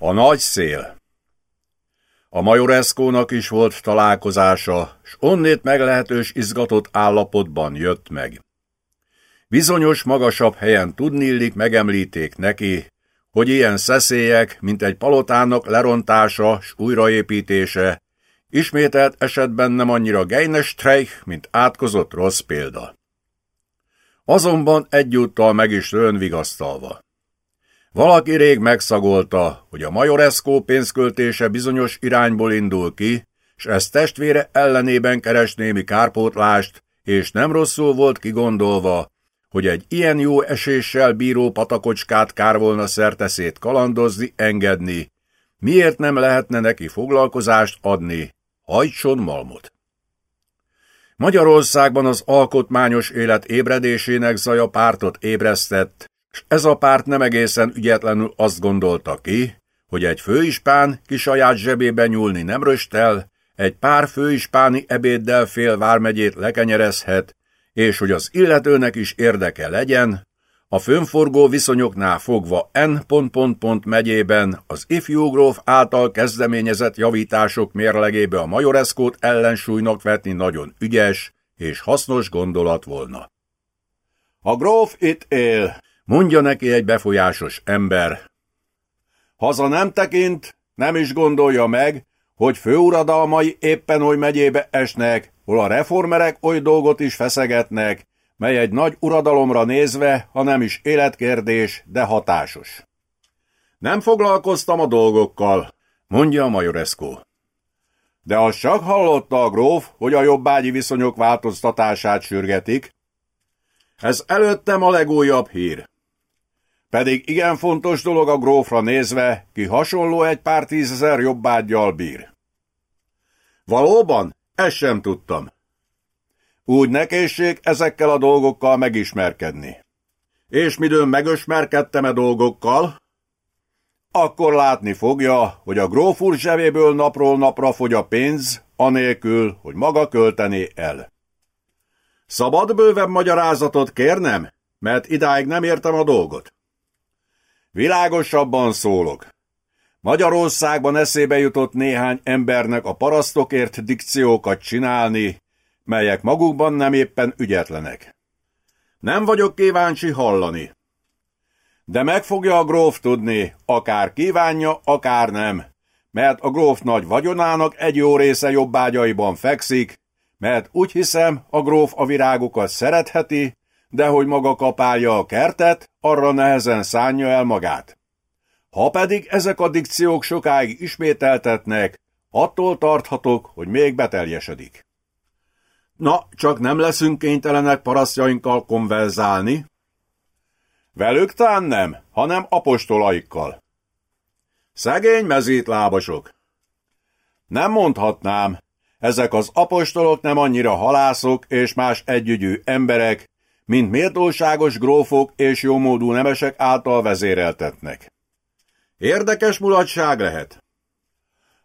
A nagy szél A majoreszkónak is volt találkozása, s onnét meglehetős izgatott állapotban jött meg. Bizonyos magasabb helyen tudnillik megemlíték neki, hogy ilyen szeszélyek, mint egy palotának lerontása s újraépítése, ismételt esetben nem annyira Geinestreich, mint átkozott rossz példa. Azonban egyúttal meg is rön vigasztalva. Valaki rég megszagolta, hogy a Majoreszkó pénzköltése bizonyos irányból indul ki, és ez testvére ellenében keres némi kárpótlást, és nem rosszul volt kigondolva, hogy egy ilyen jó eséssel bíró patakocskát kár volna szerteszét kalandozni, engedni, miért nem lehetne neki foglalkozást adni, hajtson malmot. Magyarországban az alkotmányos élet ébredésének zaja pártot ébresztett, ez a párt nem egészen ügyetlenül azt gondolta ki, hogy egy főispán ki saját zsebébe nyúlni nem röstel, egy pár főispáni ebéddel fél vármegyét lekenyerezhet, és hogy az illetőnek is érdeke legyen, a fönforgó viszonyoknál fogva N. megyében az ifjú gróf által kezdeményezett javítások mérlegébe a majoreszkót ellensúlynak vetni nagyon ügyes és hasznos gondolat volna. A gróf itt él, mondja neki egy befolyásos ember. Haza nem tekint, nem is gondolja meg, hogy főuradalmai éppen oly megyébe esnek, hol a reformerek oly dolgot is feszegetnek, mely egy nagy uradalomra nézve, ha nem is életkérdés, de hatásos. Nem foglalkoztam a dolgokkal, mondja a majoreszkó. De azt csak hallotta a gróf, hogy a jobbágyi viszonyok változtatását sürgetik. Ez előttem a legújabb hír. Pedig igen fontos dolog a grófra nézve, ki hasonló egy pár tízezer jobbágyjal bír. Valóban? Ezt sem tudtam. Úgy nekészség ezekkel a dolgokkal megismerkedni. És midőn megösmerkedtem e dolgokkal, akkor látni fogja, hogy a grófúr zsebéből napról napra fogy a pénz, anélkül, hogy maga költené el. Szabad bővebb magyarázatot kérnem, mert idáig nem értem a dolgot. Világosabban szólok. Magyarországban eszébe jutott néhány embernek a parasztokért dikciókat csinálni, melyek magukban nem éppen ügyetlenek. Nem vagyok kíváncsi hallani. De meg fogja a gróf tudni, akár kívánja, akár nem, mert a gróf nagy vagyonának egy jó része jobbágyaiban fekszik, mert úgy hiszem, a gróf a virágokat szeretheti, de hogy maga kapálja a kertet, arra nehezen szánja el magát. Ha pedig ezek a dikciók sokáig ismételtetnek, attól tarthatok, hogy még beteljesedik. Na, csak nem leszünk kénytelenek parasztjainkkal konverzálni? Velük tán nem, hanem apostolaikkal. Szegény mezítlábasok. Nem mondhatnám, ezek az apostolok nem annyira halászok és más együgyű emberek, mint méltóságos grófok és jómódú nemesek által vezéreltetnek. Érdekes mulatság lehet.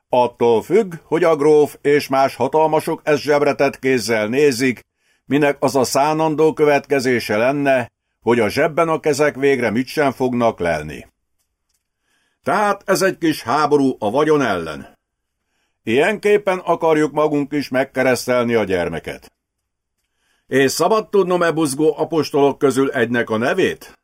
Attól függ, hogy a gróf és más hatalmasok ezt zsebretett kézzel nézik, minek az a szánandó következése lenne, hogy a zsebben a kezek végre mit sem fognak lelni. Tehát ez egy kis háború a vagyon ellen. Ilyenképpen akarjuk magunk is megkeresztelni a gyermeket. És szabad tudnom-e buzgó apostolok közül egynek a nevét?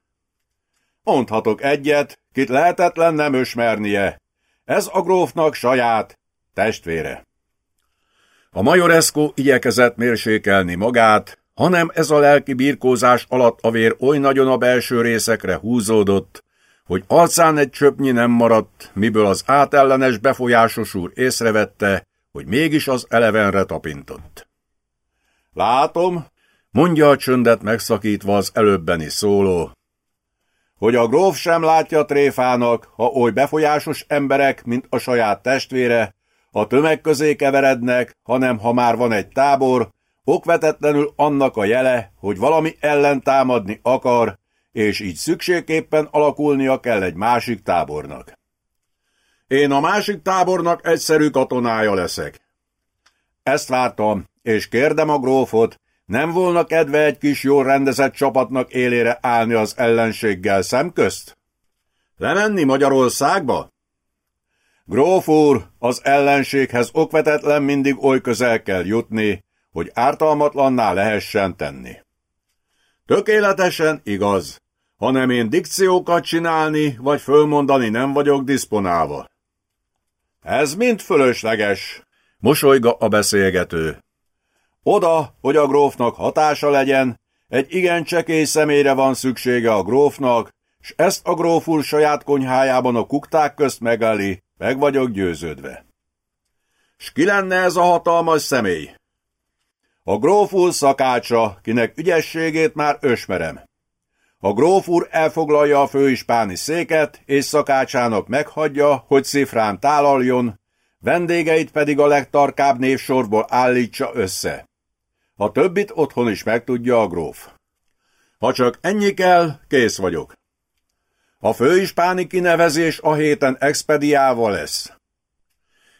Mondhatok egyet, kit lehetetlen nem ösmernie, ez a grófnak saját testvére. A majoreszkó igyekezett mérsékelni magát, hanem ez a lelki birkózás alatt a vér oly nagyon a belső részekre húzódott, hogy arcán egy csöpnyi nem maradt, miből az átellenes befolyásos úr észrevette, hogy mégis az elevenre tapintott. Látom, mondja a csöndet megszakítva az előbbeni szóló, hogy a gróf sem látja tréfának, ha oly befolyásos emberek, mint a saját testvére, a tömeg közé keverednek, hanem ha már van egy tábor, okvetetlenül annak a jele, hogy valami ellen támadni akar, és így szükségképpen alakulnia kell egy másik tábornak. Én a másik tábornak egyszerű katonája leszek. Ezt vártam, és kérdem a grófot, nem volna kedve egy kis jól rendezett csapatnak élére állni az ellenséggel szemközt? Lemenni Magyarországba? Gróf úr, az ellenséghez okvetetlen mindig oly közel kell jutni, hogy ártalmatlanná lehessen tenni. Tökéletesen igaz, hanem én dikciókat csinálni vagy fölmondani nem vagyok diszponálva. Ez mind fölösleges, mosolyga a beszélgető. Oda, hogy a grófnak hatása legyen, egy igen csekély személyre van szüksége a grófnak, s ezt a gróf úr saját konyhájában a kukták közt megeli, meg vagyok győződve. S ki lenne ez a hatalmas személy? A gróf úr szakácsa, kinek ügyességét már ösmerem. A gróf úr elfoglalja a főispáni széket, és szakácsának meghagyja, hogy szifrán tálaljon, vendégeit pedig a legtarkább névsorból állítsa össze. A többit otthon is megtudja a gróf. Ha csak ennyi kell, kész vagyok. A főispáni kinevezés a héten expediával lesz.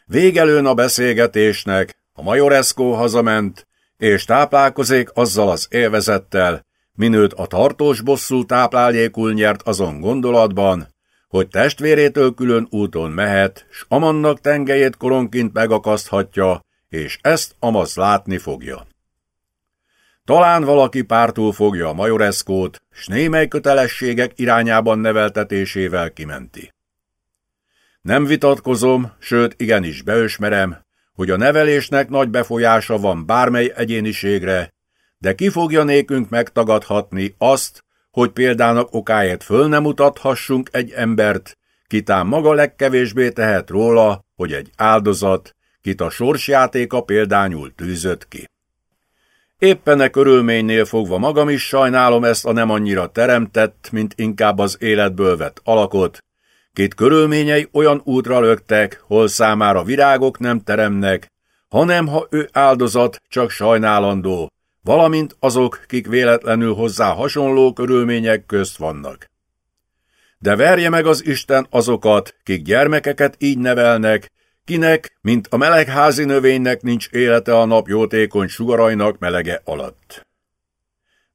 Végelőn a beszélgetésnek, a majoreszkó hazament, és táplálkozik azzal az élvezettel, minőt a tartós bosszú táplálékul nyert azon gondolatban, hogy testvérétől külön úton mehet, s Amannak tengelyét koronként megakaszthatja, és ezt Amasz látni fogja. Talán valaki pártul fogja a majoreszkót, s némely kötelességek irányában neveltetésével kimenti. Nem vitatkozom, sőt igenis beösmerem, hogy a nevelésnek nagy befolyása van bármely egyéniségre, de ki fogja nékünk megtagadhatni azt, hogy példának okáért föl nem mutathassunk egy embert, kitán maga legkevésbé tehet róla, hogy egy áldozat, kit a sorsjátéka példányul tűzött ki. Éppen e körülménynél fogva magam is sajnálom ezt a nem annyira teremtett, mint inkább az életből vett alakot, Két körülményei olyan útra löktek, hol számára virágok nem teremnek, hanem ha ő áldozat, csak sajnálandó, valamint azok, kik véletlenül hozzá hasonló körülmények közt vannak. De verje meg az Isten azokat, kik gyermekeket így nevelnek, kinek, mint a melegházi növénynek nincs élete a nap jótékony sugarainak melege alatt.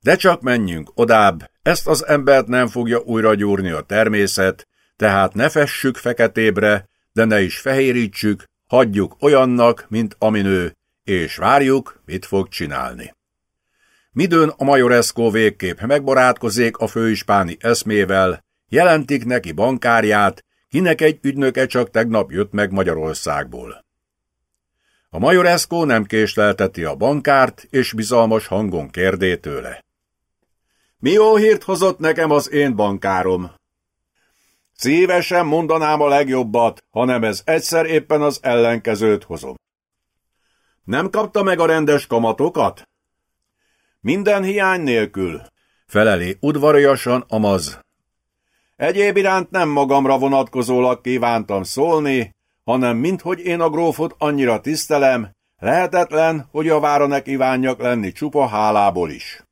De csak menjünk odább, ezt az embert nem fogja újra gyúrni a természet, tehát ne fessük feketébre, de ne is fehérítsük, hagyjuk olyannak, mint aminő, és várjuk, mit fog csinálni. Midőn a majoreszkó végképp megbarátkozik a főispáni eszmével, jelentik neki bankárját, kinek egy ügynöke csak tegnap jött meg Magyarországból. A majoreszkó nem késlelteti a bankárt, és bizalmas hangon kérdé tőle. Mi jó hírt hozott nekem az én bankárom? Szívesen mondanám a legjobbat, hanem ez egyszer éppen az ellenkezőt hozom. Nem kapta meg a rendes kamatokat? Minden hiány nélkül, feleli udvariasan Amaz. Egyéb iránt nem magamra vonatkozólag kívántam szólni, hanem minthogy én a grófot annyira tisztelem, lehetetlen, hogy a vára kívánjak lenni csupa hálából is.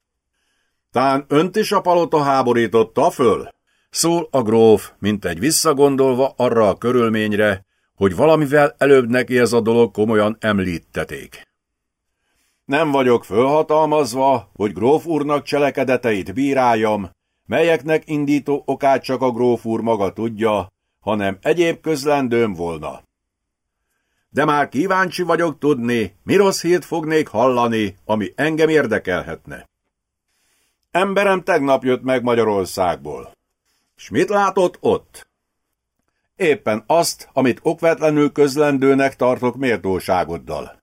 Tán önt is a palota háborította föl? Szól a gróf, mint egy visszagondolva arra a körülményre, hogy valamivel előbb neki ez a dolog komolyan említeték. Nem vagyok fölhatalmazva, hogy gróf úrnak cselekedeteit bíráljam, melyeknek indító okát csak a gróf úr maga tudja, hanem egyéb közlendőm volna. De már kíváncsi vagyok tudni, mi rossz hírt fognék hallani, ami engem érdekelhetne. Emberem tegnap jött meg Magyarországból. S mit látott ott? Éppen azt, amit okvetlenül közlendőnek tartok méltóságoddal.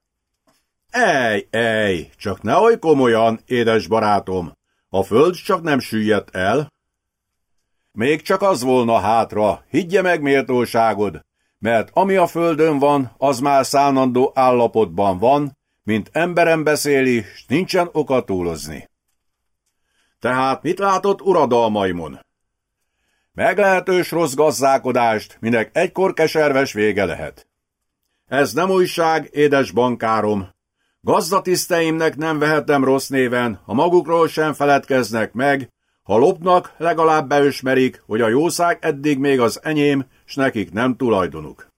Ej, ej, csak ne oly komolyan, édes barátom, a föld csak nem süllyedt el. Még csak az volna hátra, higgye meg méltóságod, mert ami a földön van, az már szánandó állapotban van, mint emberem beszéli, s nincsen oka túlozni. Tehát mit látott uradalmaimon? Meglehetős rossz gazdálkodást, minek egykor keserves vége lehet. Ez nem újság, édes bankárom. Gazdatiszteimnek nem vehetem rossz néven, ha magukról sem feledkeznek meg, ha lopnak, legalább beösmerik, hogy a jószág eddig még az enyém, s nekik nem tulajdonuk.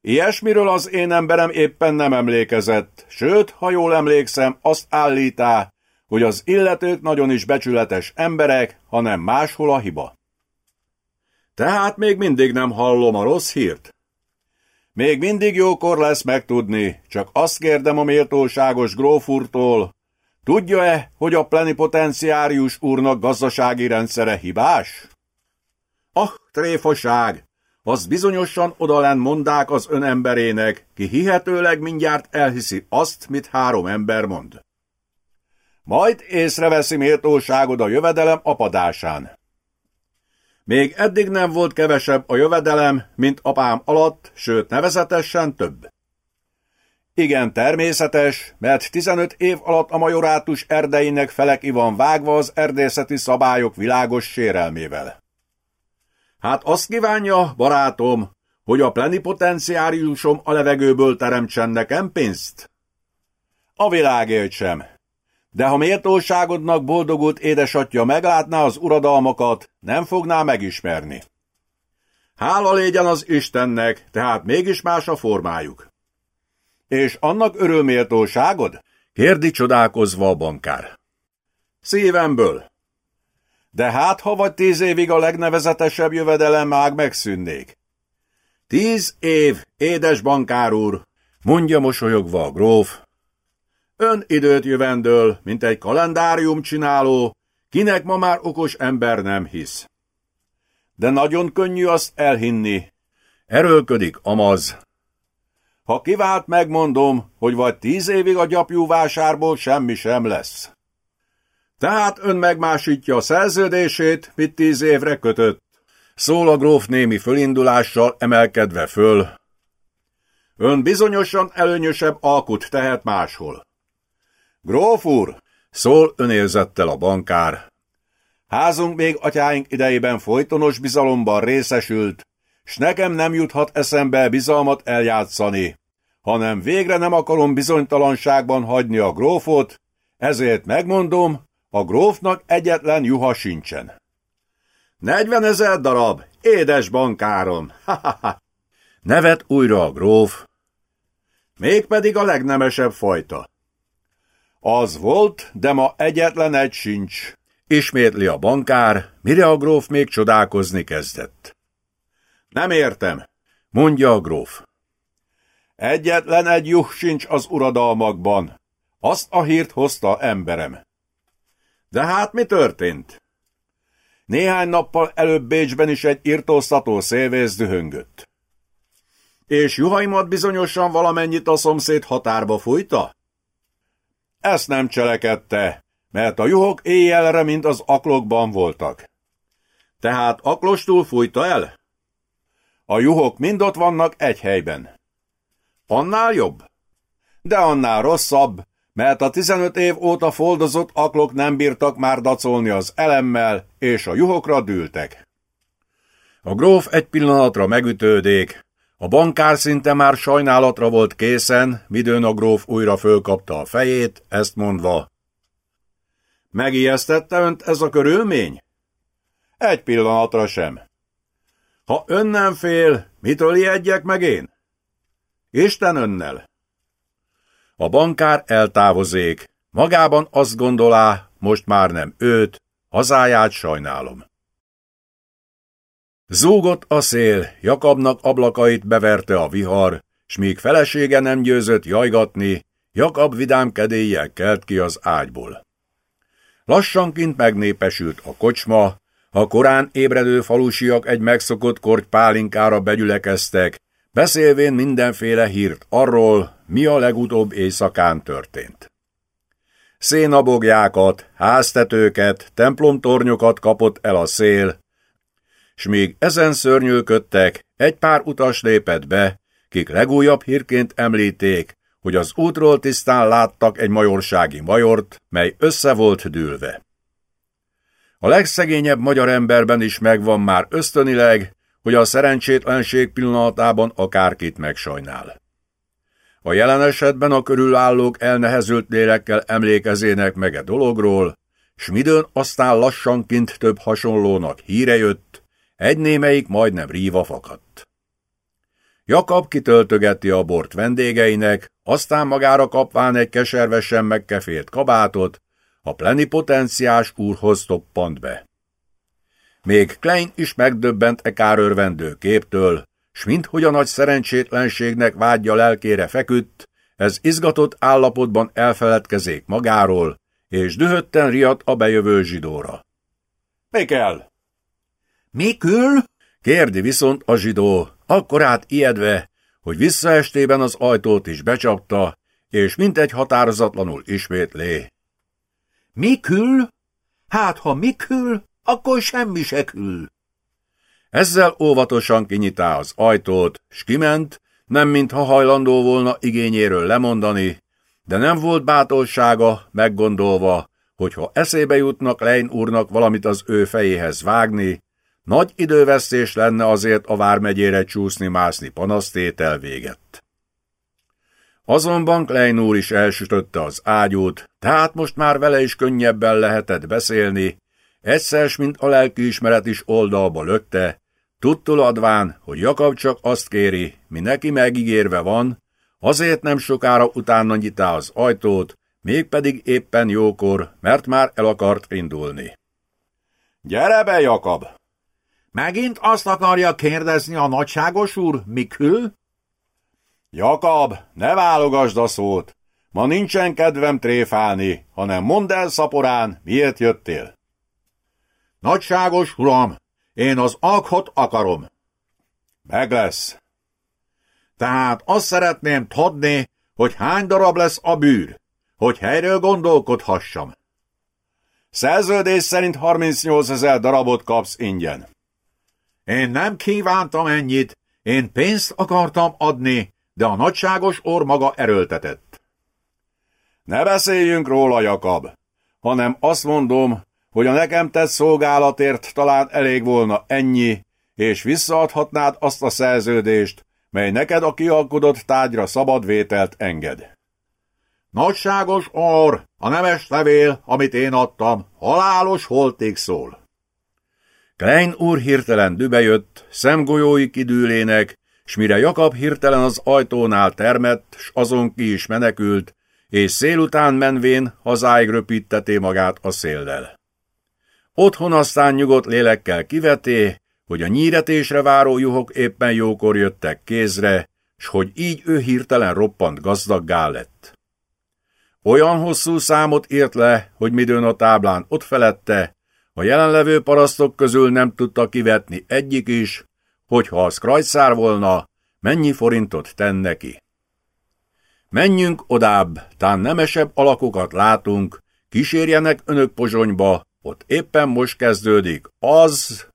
Ilyesmiről az én emberem éppen nem emlékezett, sőt, ha jól emlékszem, azt állítá, hogy az illetők nagyon is becsületes emberek, hanem máshol a hiba. Tehát még mindig nem hallom a rossz hírt? Még mindig jókor lesz megtudni, csak azt kérdem a méltóságos grófurtól, tudja-e, hogy a plenipotenciárius úrnak gazdasági rendszere hibás? Ah, tréfaság! Az bizonyosan odalen mondák az ön emberének, ki hihetőleg mindjárt elhiszi azt, mit három ember mond. Majd észreveszi méltóságod a jövedelem apadásán. Még eddig nem volt kevesebb a jövedelem, mint apám alatt, sőt nevezetesen több. Igen, természetes, mert 15 év alatt a majorátus erdeinek felek van vágva az erdészeti szabályok világos sérelmével. Hát azt kívánja, barátom, hogy a plenipotenciáriusom a levegőből teremtsen nekem pénzt? A világért sem. De ha méltóságodnak boldogult édesatja meglátná az uradalmakat, nem fogná megismerni. Hála légyen az Istennek, tehát mégis más a formájuk. És annak örül méltóságod? Kérdi csodálkozva a bankár. Szívemből. De hát, ha vagy tíz évig a legnevezetesebb jövedelem mág megszűnnék. Tíz év, édes bankár úr, mondja mosolyogva a gróf, Ön időt jövendől, mint egy kalendárium csináló, kinek ma már okos ember nem hisz. De nagyon könnyű azt elhinni. Erőlködik Amaz. Ha kivált, megmondom, hogy vagy tíz évig a gyapjú vásárból semmi sem lesz. Tehát ön megmásítja a szerződését, mit tíz évre kötött. Szól a gróf némi fölindulással emelkedve föl. Ön bizonyosan előnyösebb alkut tehet máshol. Gróf úr, szól önérzettel a bankár. Házunk még atyáink idejében folytonos bizalomban részesült, s nekem nem juthat eszembe bizalmat eljátszani, hanem végre nem akarom bizonytalanságban hagyni a grófot, ezért megmondom, a grófnak egyetlen juha sincsen. Negyvenezer darab, édes bankárom, ha-ha-ha! Nevet újra a gróf. Mégpedig a legnemesebb fajta. Az volt, de ma egyetlen egy sincs. Ismétli a bankár, mire a gróf még csodálkozni kezdett. Nem értem, mondja a gróf. Egyetlen egy juh sincs az uradalmakban. Azt a hírt hozta emberem. De hát mi történt? Néhány nappal előbb Bécsben is egy irtóztató szélvész dühöngött. És juhaimat bizonyosan valamennyit a szomszéd határba fújta? Ezt nem cselekedte, mert a juhok éjjelre, mint az aklokban voltak. Tehát aklostul fújta el? A juhok mind ott vannak egy helyben. Annál jobb? De annál rosszabb, mert a 15 év óta foldozott aklok nem bírtak már dacolni az elemmel, és a juhokra dűltek. A gróf egy pillanatra megütődék, a bankár szinte már sajnálatra volt készen, midőn a gróf újra fölkapta a fejét, ezt mondva. Megijesztette önt ez a körülmény? Egy pillanatra sem. Ha ön nem fél, mitől ijedjek meg én? Isten önnel. A bankár eltávozék, magában azt gondolá, most már nem őt, hazáját sajnálom. Zúgott a szél, Jakabnak ablakait beverte a vihar, s míg felesége nem győzött jajgatni, Jakab vidám kedéllyel kelt ki az ágyból. Lassanként megnépesült a kocsma, a korán ébredő falusiak egy megszokott korty pálinkára begyülekeztek, beszélvén mindenféle hírt arról, mi a legutóbb éjszakán történt. Szénabogjákat, háztetőket, templomtornyokat kapott el a szél, s még ezen szörnyűködtek, egy pár utas lépett be, kik legújabb hírként említék, hogy az útról tisztán láttak egy majorsági majort, mely össze volt dűlve. A legszegényebb magyar emberben is megvan már ösztönileg, hogy a szerencsétlenség pillanatában akárkit megsajnál. A jelen esetben a körülállók elnehezült lélekkel emlékezének meg a dologról, s midőn aztán lassanként több hasonlónak híre jött, egy némelyik majdnem ríva fakadt. Jakab kitöltögeti a bort vendégeinek, aztán magára kapván egy keservesen megkefélt kabátot, a plenipotenciás úrhoz toppant be. Még Klein is megdöbbent e kárörvendő képtől, s minthogy a nagy szerencsétlenségnek vágyja lelkére feküdt, ez izgatott állapotban elfeledkezék magáról, és dühötten riadt a bejövő zsidóra. Mi kell? Mi kül? kérdi viszont a zsidó, akkor át ijedve, hogy visszaestében az ajtót is becsapta, és mintegy határozatlanul ismétlé. Mi kül? Hát, ha mi kül, akkor semmi se kül. Ezzel óvatosan kinyitá az ajtót, s kiment, nem mintha hajlandó volna igényéről lemondani, de nem volt bátorsága, meggondolva, hogy ha eszébe jutnak Lein úrnak valamit az ő fejéhez vágni, nagy idővesztés lenne azért a vármegyére csúszni-mászni panasztétel véget. Azonban Klein úr is elsütötte az ágyút, tehát most már vele is könnyebben lehetett beszélni, egyszer, mint a lelkiismeret is oldalba lökte, tudtul adván, hogy Jakab csak azt kéri, mi neki megígérve van, azért nem sokára utána nyitá az ajtót, mégpedig éppen jókor, mert már el akart indulni. Gyere be, Jakab! Megint azt akarja kérdezni a nagyságos úr, Mikül? Jakab, ne válogasd a szót! Ma nincsen kedvem tréfálni, hanem mondd el szaporán, miért jöttél. Nagyságos uram, én az alkhot akarom. Meg lesz. Tehát azt szeretném tudni, hogy hány darab lesz a bűr, hogy helyről gondolkodhassam. Szerződés szerint 38 ezer darabot kapsz ingyen. Én nem kívántam ennyit, én pénzt akartam adni, de a nagyságos orr maga erőltetett. Ne beszéljünk róla, Jakab, hanem azt mondom, hogy a nekem tett szolgálatért talán elég volna ennyi, és visszaadhatnád azt a szerződést, mely neked a kialkodott tárgyra szabad vételt enged. Nagyságos orr, a nemes levél, amit én adtam, halálos holtig szól. Klein úr hirtelen dübejött, szemgolyói kidűlének, s mire Jakab hirtelen az ajtónál termett, s azon ki is menekült, és szél után menvén hazáig röpíteté magát a széllel. Otthon aztán nyugodt lélekkel kiveté, hogy a nyíretésre váró juhok éppen jókor jöttek kézre, s hogy így ő hirtelen roppant gazdaggá lett. Olyan hosszú számot írt le, hogy midőn a táblán ott felette, a jelenlevő parasztok közül nem tudta kivetni egyik is, hogy ha az krajszár volna, mennyi forintot ten neki. Menjünk odább, tán nemesebb alakokat látunk, kísérjenek önök pozsonyba, ott éppen most kezdődik az,